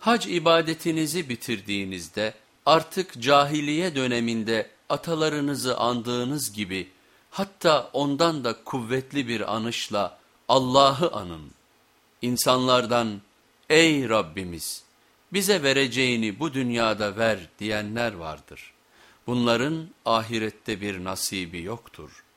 Hac ibadetinizi bitirdiğinizde artık cahiliye döneminde atalarınızı andığınız gibi hatta ondan da kuvvetli bir anışla Allah'ı anın. İnsanlardan ey Rabbimiz bize vereceğini bu dünyada ver diyenler vardır. Bunların ahirette bir nasibi yoktur.''